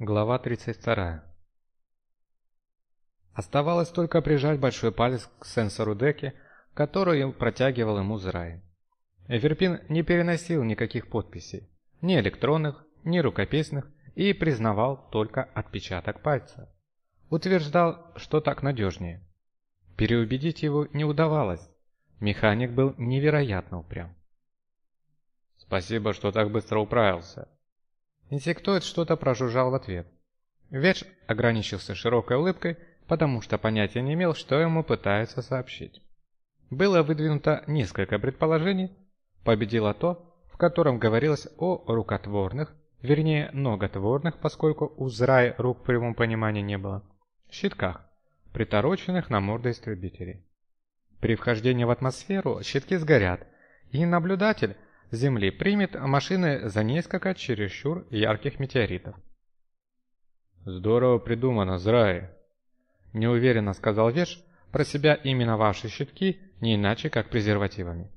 Глава 32. Оставалось только прижать большой палец к сенсору деки, который протягивал ему Зрай. Эверпин не переносил никаких подписей, ни электронных, ни рукописных, и признавал только отпечаток пальца. Утверждал, что так надежнее. Переубедить его не удавалось. Механик был невероятно упрям. «Спасибо, что так быстро управился», Инсектоид что-то прожужжал в ответ. Ветш ограничился широкой улыбкой, потому что понятия не имел, что ему пытаются сообщить. Было выдвинуто несколько предположений, победило то, в котором говорилось о рукотворных, вернее ноготворных, поскольку у Зрай рук в прямом понимании не было, щитках, притороченных на морды истребителей. При вхождении в атмосферу щитки сгорят, и наблюдатель Земли примет машины за несколько чересчур ярких метеоритов. «Здорово придумано, Зраи!» Неуверенно сказал Веш, про себя именно ваши щитки не иначе, как презервативами.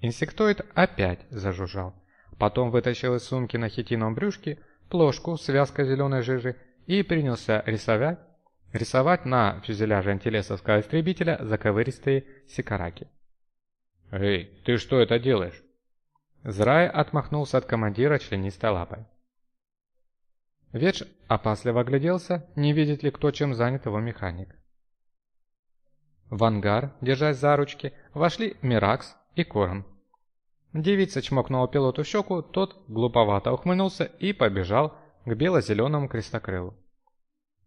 Инсектоид опять зажужжал. Потом вытащил из сумки на хитиновом брюшке плошку с вязкой зеленой жижи и принялся рисовать, рисовать на фюзеляже антилесовского истребителя заковыристые сикараки. «Эй, ты что это делаешь?» Зрай отмахнулся от командира членистой лапой. Ветш опасливо огляделся, не видит ли кто чем занят его механик. В ангар, держась за ручки, вошли Миракс и Корон. Девица чмокнула пилоту в щеку, тот глуповато ухмыльнулся и побежал к бело-зеленому крестокрылу.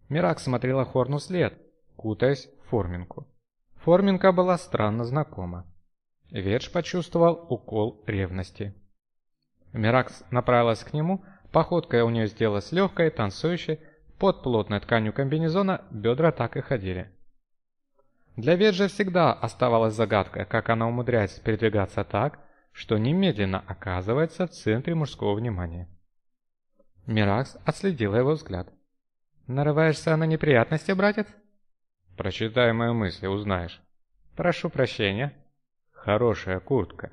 Миракс смотрела Хорну след, кутаясь в форминку. Форминка была странно знакома. Верш почувствовал укол ревности. Миракс направилась к нему, походка у нее сделалась легкой, танцующей, под плотной тканью комбинезона бедра так и ходили. Для Веджа всегда оставалась загадкой, как она умудряется передвигаться так, что немедленно оказывается в центре мужского внимания. Миракс отследила его взгляд. «Нарываешься на неприятности, братец?» «Прочитай мои мысли, узнаешь». «Прошу прощения». Хорошая куртка.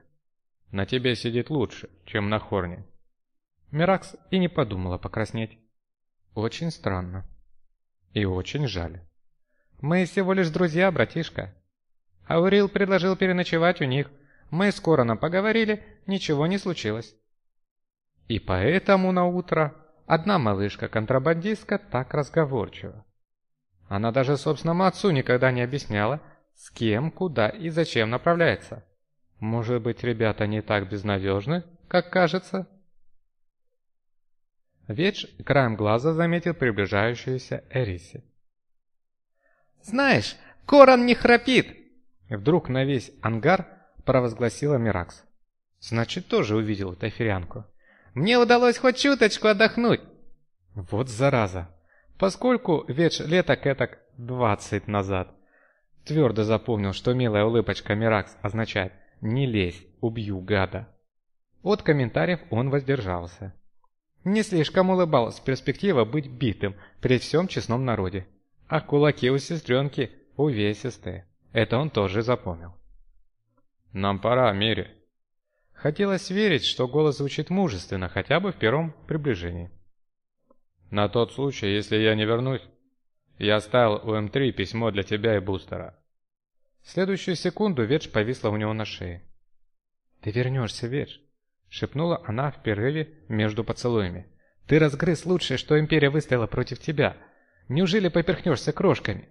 На тебе сидит лучше, чем на хорне. Миракс и не подумала покраснеть. Очень странно. И очень жаль. Мы всего лишь друзья, братишка. Аурил предложил переночевать у них. Мы с Короном поговорили, ничего не случилось. И поэтому на утро одна малышка-контрабандистка так разговорчива. Она даже собственному отцу никогда не объясняла, с кем, куда и зачем направляется. Может быть, ребята не так безнадежны, как кажется? Ведж краем глаза заметил приближающуюся Эриси. «Знаешь, Коран не храпит!» Вдруг на весь ангар провозгласила Миракс. Значит, тоже увидел тафирянку. «Мне удалось хоть чуточку отдохнуть!» Вот зараза! Поскольку Ведж леток этак двадцать назад Твердо запомнил, что милая улыбочка Миракс означает «не лезь, убью гада». От комментариев он воздержался. Не слишком улыбалась перспектива быть битым при всем честном народе. А кулаки у сестренки увесистые. Это он тоже запомнил. «Нам пора, Мири». Хотелось верить, что голос звучит мужественно, хотя бы в первом приближении. «На тот случай, если я не вернусь, я оставил у М3 письмо для тебя и Бустера. В следующую секунду Ведж повисла у него на шее. «Ты вернешься, Ведж», — шепнула она в перерыве между поцелуями. «Ты разгрыз лучшее, что Империя выставила против тебя. Неужели поперхнешься крошками?»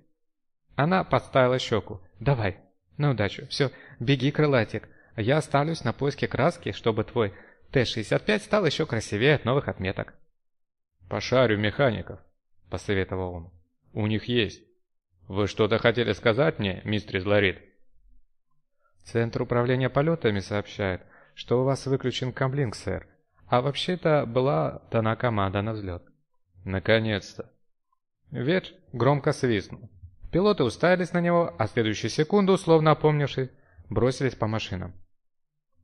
Она подставила щеку. «Давай, на удачу. Все, беги, крылатик. Я оставлюсь на поиске краски, чтобы твой Т-65 стал еще красивее от новых отметок». «Пошарю механиков», — посоветовал он. У них есть. Вы что-то хотели сказать мне, мистер Ларит? Центр управления полетами сообщает, что у вас выключен камблинг, сэр. А вообще-то была дана команда на взлет. Наконец-то. Ветрь громко свистнул. Пилоты уставились на него, а в следующую секунду, словно опомнившись, бросились по машинам.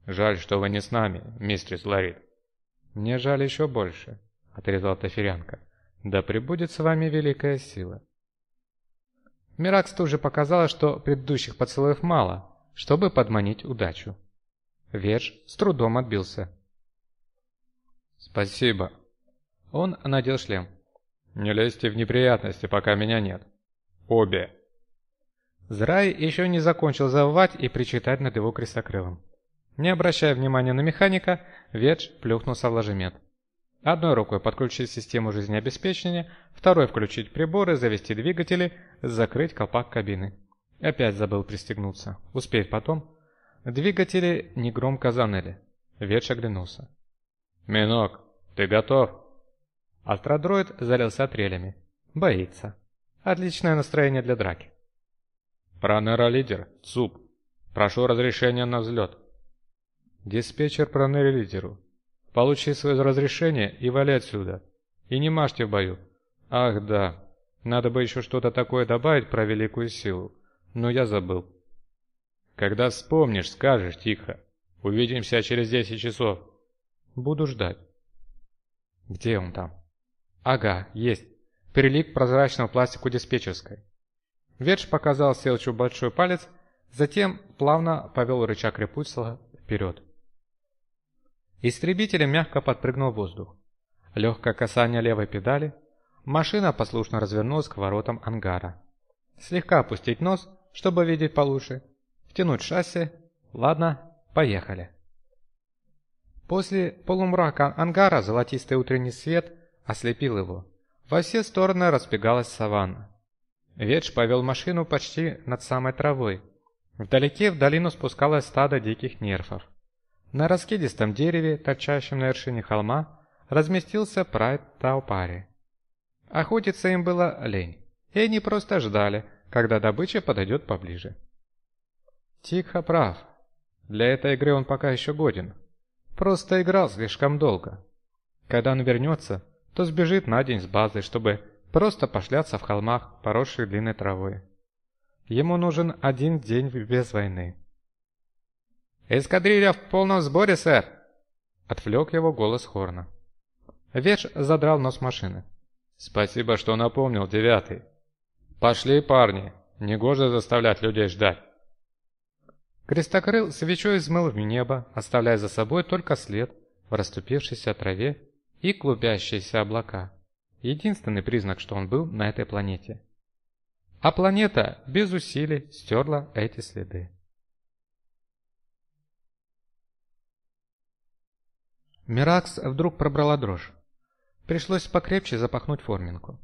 «Жаль, что вы не с нами, мистер Ларит». «Мне жаль еще больше», — отрезала Тафирянка. Да пребудет с вами великая сила. Миракс тут же показала, что предыдущих поцелуев мало, чтобы подманить удачу. Верш с трудом отбился. «Спасибо». Он надел шлем. Не лезьте в неприятности, пока меня нет. Обе. Зрай еще не закончил завывать и причитать над его крестокрылом. Не обращая внимания на механика, Ведж плюхнулся в ложемет. Одной рукой подключить систему жизнеобеспечения, второй включить приборы, завести двигатели, закрыть колпак кабины. Опять забыл пристегнуться. Успеть потом. Двигатели негромко заныли. Ведж оглянулся. «Минок, ты готов?» Астродроид залился трелями. Боится. Отличное настроение для драки. Пронеролидер, ЦУП. Прошу разрешения на взлет. Диспетчер пронеролидеру. Получи свое разрешение и вали отсюда. И не мажьте в бою. Ах да, надо бы еще что-то такое добавить про великую силу. Но я забыл. Когда вспомнишь, скажешь тихо. Увидимся через 10 часов. Буду ждать. Где он там? Ага, есть. Прилип к прозрачному пластику диспетчерской. Ведж показал Селчу большой палец, затем плавно повел рычаг репульсора вперед. Истребитель мягко подпрыгнул в воздух. Легкое касание левой педали. Машина послушно развернулась к воротам ангара. Слегка опустить нос, чтобы видеть получше. Втянуть шасси. Ладно, поехали. После полумрака ангара золотистый утренний свет ослепил его. Во все стороны разбегалась саванна. Ведж повел машину почти над самой травой. Вдалеке в долину спускалось стадо диких нерфов. На раскидистом дереве, торчащем на вершине холма, разместился прайд Таупари. Охотиться им было лень, и они просто ждали, когда добыча подойдет поближе. Тихо прав. Для этой игры он пока еще годен. Просто играл слишком долго. Когда он вернется, то сбежит на день с базы, чтобы просто пошляться в холмах, поросших длинной травой. Ему нужен один день без войны. «Эскадрилья в полном сборе, сэр!» Отвлек его голос Хорна. Ведж задрал нос машины. «Спасибо, что напомнил, девятый. Пошли, парни, негоже заставлять людей ждать». Крестокрыл свечой взмыл в небо, оставляя за собой только след в расступившейся траве и клубящиеся облака единственный признак, что он был на этой планете. А планета без усилий стерла эти следы. Миракс вдруг пробрала дрожь. Пришлось покрепче запахнуть форминку.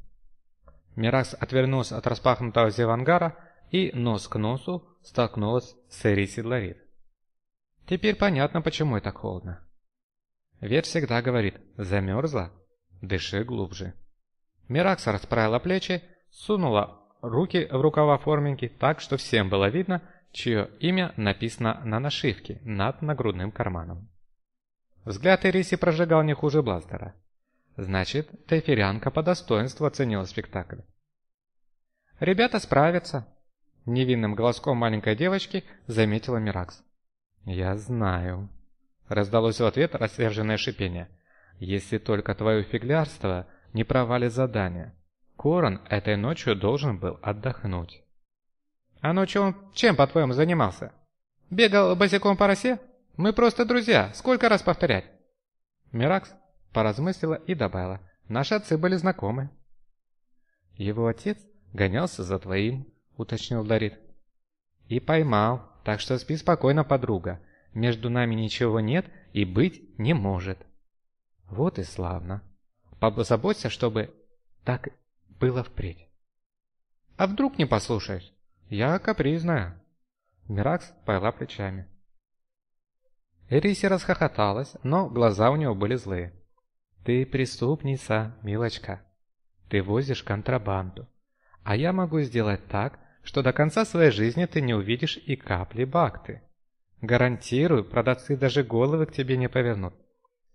Миракс отвернулся от распахнутого зевангара и нос к носу столкнулась с Эри Седларит. Теперь понятно, почему и так холодно. Ветвь всегда говорит «замерзла? Дыши глубже». Миракса расправила плечи, сунула руки в рукава форминки так, что всем было видно, чье имя написано на нашивке над нагрудным карманом. Взгляд Ириси прожигал не хуже бластера. Значит, тайферянка по достоинству оценила спектакль. «Ребята справятся», — невинным голоском маленькой девочки заметила Миракс. «Я знаю», — раздалось в ответ рассерженное шипение. «Если только твое фиглярство не провалит задание. Корон этой ночью должен был отдохнуть. А ночью он чем, по-твоему, занимался? Бегал босиком по росе? Мы просто друзья, сколько раз повторять? Миракс поразмыслила и добавила, наши отцы были знакомы. Его отец гонялся за твоим, уточнил Дарит. И поймал, так что спи спокойно, подруга. Между нами ничего нет и быть не может. Вот и славно. Позаботься, чтобы так было впредь. А вдруг не послушаюсь? Я капризная. Миракс повела плечами. Эриси расхохоталась, но глаза у него были злые. «Ты преступница, милочка. Ты возишь контрабанду. А я могу сделать так, что до конца своей жизни ты не увидишь и капли бакты. Гарантирую, продавцы даже головы к тебе не повернут.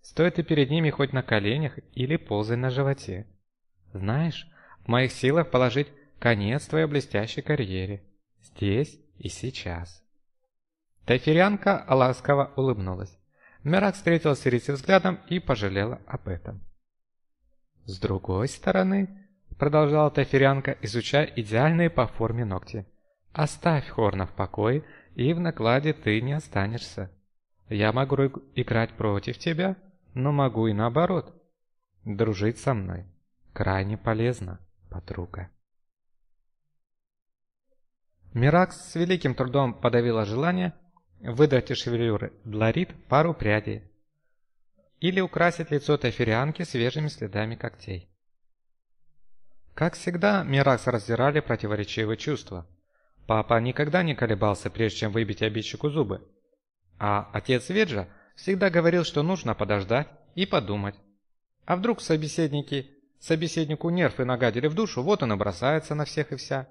Стоит ты перед ними хоть на коленях или ползай на животе. Знаешь, в моих силах положить конец твоей блестящей карьере. Здесь и сейчас. Тайферянка ласково улыбнулась. Мерак встретил Сириси взглядом и пожалела об этом. «С другой стороны», — продолжала Тайферянка, изучая идеальные по форме ногти, «оставь Хорна в покое, и в накладе ты не останешься. Я могу играть против тебя, но могу и наоборот. Дружить со мной. крайне полезно, подруга. Миракс с великим трудом подавила желание выдать из шевелюры Дларит пару прядей или украсить лицо Тафирианки свежими следами когтей. Как всегда, Миракс раздирали противоречивые чувства. Папа никогда не колебался, прежде чем выбить обидчику зубы. А отец Веджа всегда говорил, что нужно подождать и подумать. А вдруг собеседники, собеседнику нервы нагадили в душу, вот он и бросается на всех и вся.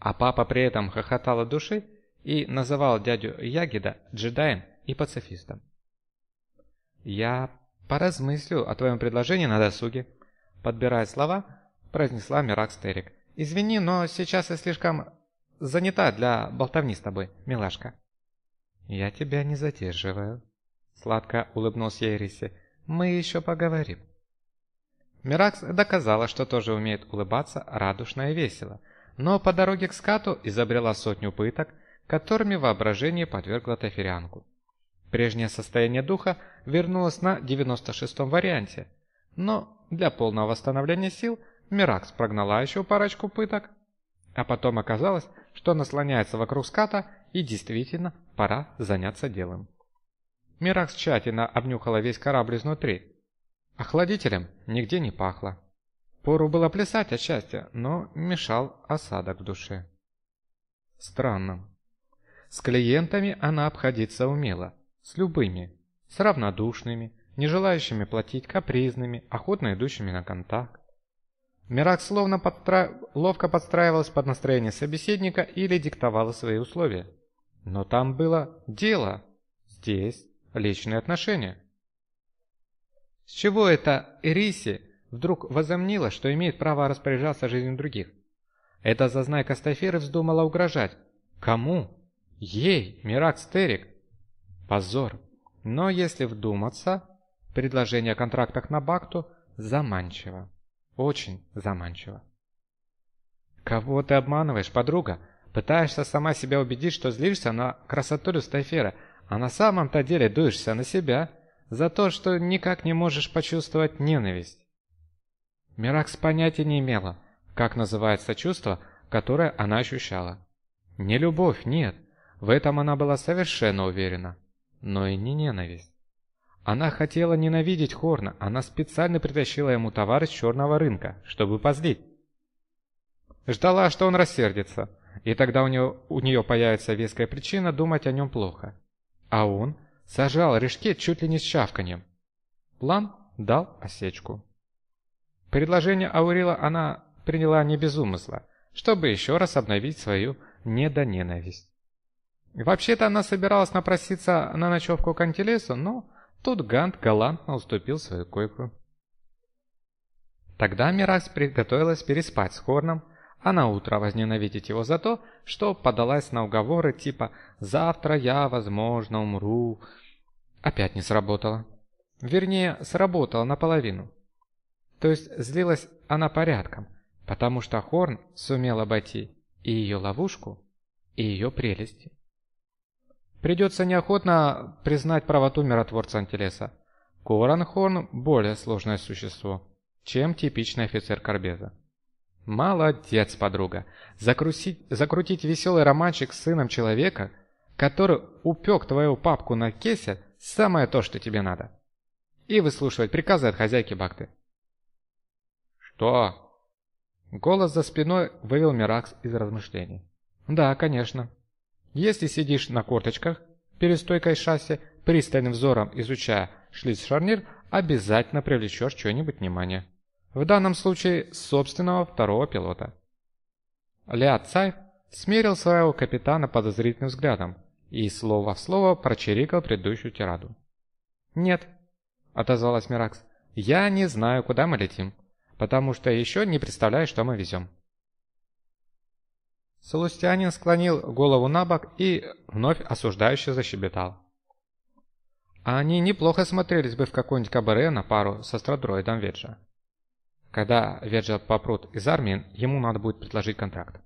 А папа при этом хохотал от души и называл дядю Ягида джедаем и пацифистом. «Я поразмыслю о твоем предложении на досуге», подбирая слова, произнесла Мирак Стерик. «Извини, но сейчас я слишком занята для болтовни с тобой, милашка». «Я тебя не задерживаю», — сладко улыбнулся Эриси. «Мы еще поговорим». Миракс доказала, что тоже умеет улыбаться радушно и весело — но по дороге к скату изобрела сотню пыток, которыми воображение подвергло Тафирянку. Прежнее состояние духа вернулось на 96-м варианте, но для полного восстановления сил Миракс прогнала еще парочку пыток, а потом оказалось, что она слоняется вокруг ската и действительно пора заняться делом. Миракс тщательно обнюхала весь корабль изнутри. Охладителем нигде не пахло. Пору было плясать от счастья, но мешал осадок в душе. Странно. С клиентами она обходиться умела, с любыми, с равнодушными, не желающими платить, капризными, охотно идущими на контакт. Мирак словно подстра... ловко подстраивалась под настроение собеседника или диктовала свои условия. Но там было дело, здесь личные отношения. С чего это Ириси вдруг возомнила, что имеет право распоряжаться жизнью других. Эта зазнайка Стафиры вздумала угрожать. Кому? Ей, Миракс Терик. Позор. Но если вдуматься, предложение о контрактах на Бакту заманчиво. Очень заманчиво. Кого ты обманываешь, подруга? Пытаешься сама себя убедить, что злишься на красоту Стафира, а на самом-то деле дуешься на себя за то, что никак не можешь почувствовать ненависть. Миракс понятия не имела, как называется чувство, которое она ощущала. Не любовь, нет, в этом она была совершенно уверена, но и не ненависть. Она хотела ненавидеть Хорна, она специально притащила ему товар из черного рынка, чтобы позлить. Ждала, что он рассердится, и тогда у, него, у нее появится веская причина думать о нем плохо. А он сажал решке чуть ли не с чавканьем. План дал осечку. Предложение Аурила она приняла не без умысла, чтобы еще раз обновить свою недоненависть. Вообще-то она собиралась напроситься на ночевку к Антилесу, но тут Гант галантно уступил свою койку. Тогда Миракс приготовилась переспать с Хорном, а на утро возненавидеть его за то, что подалась на уговоры типа «завтра я, возможно, умру». Опять не сработало. Вернее, сработало наполовину. То есть злилась она порядком, потому что Хорн сумел обойти и ее ловушку, и ее прелести. Придется неохотно признать правоту миротворца Антилеса. Коран Хорн более сложное существо, чем типичный офицер Карбеза. Молодец, подруга. Закрутить, закрутить веселый романчик с сыном человека, который упек твою папку на кесе, самое то, что тебе надо. И выслушивать приказы от хозяйки Бакты. «Что?» Голос за спиной вывел Миракс из размышлений. «Да, конечно. Если сидишь на корточках перед стойкой шасси, пристальным взором изучая шлиц-шарнир, обязательно привлечешь что-нибудь внимание. В данном случае собственного второго пилота». Ля Цай смерил своего капитана подозрительным взглядом и слово в слово прочирикал предыдущую тираду. «Нет», — отозвалась Миракс, — «я не знаю, куда мы летим потому что еще не представляю, что мы везем». Салустянин склонил голову на бок и вновь осуждающе защебетал. А они неплохо смотрелись бы в какой-нибудь кабаре на пару со страдроидом Веджа. Когда Веджа попрут из армии, ему надо будет предложить контракт.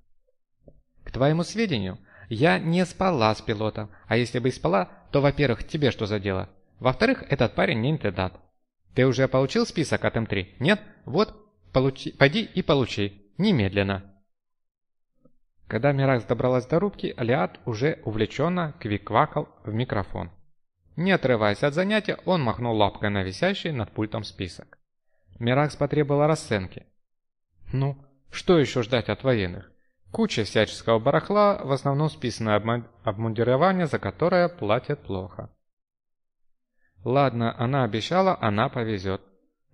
К твоему сведению, я не спала с пилотом, а если бы и спала, то, во-первых, тебе что за дело? Во-вторых, этот парень не интендат. Ты уже получил список от М3? Нет? Вот, Получи, пойди и получи. Немедленно. Когда Миракс добралась до рубки, Алиат уже увлеченно квиквакал в микрофон. Не отрываясь от занятия, он махнул лапкой на висящий над пультом список. Миракс потребовала расценки. Ну, что еще ждать от военных? Куча всяческого барахла, в основном списанное обмундирование, за которое платят плохо. Ладно, она обещала, она повезет.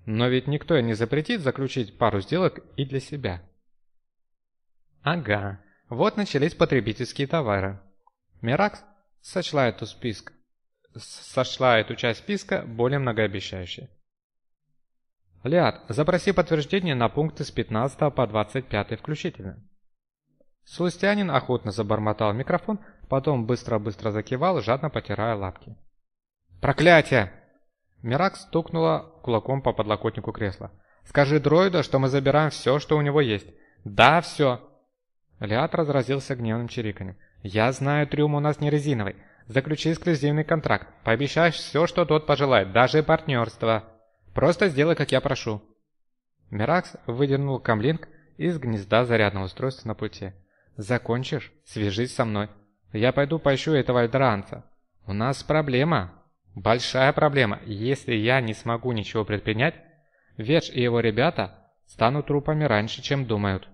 Но ведь никто не запретит заключить пару сделок и для себя. Ага, вот начались потребительские товары. Миракс сочла эту список, сочла эту часть списка более многообещающей. Лиад, запроси подтверждение на пункты с 15 по 25 включительно. Слустянин охотно забормотал микрофон, потом быстро-быстро закивал, жадно потирая лапки. «Проклятие!» Мирак стукнула кулаком по подлокотнику кресла. «Скажи дроиду, что мы забираем все, что у него есть». «Да, все!» Лиад разразился гневным чириканьем. «Я знаю, трюм у нас не резиновый. Заключи эксклюзивный контракт. Пообещаешь все, что тот пожелает, даже партнерство. Просто сделай, как я прошу». Миракс выдернул камлинг из гнезда зарядного устройства на пульте. «Закончишь? Свяжись со мной. Я пойду поищу этого альдранца. У нас проблема. Большая проблема. Если я не смогу ничего предпринять, Ведж и его ребята станут трупами раньше, чем думают».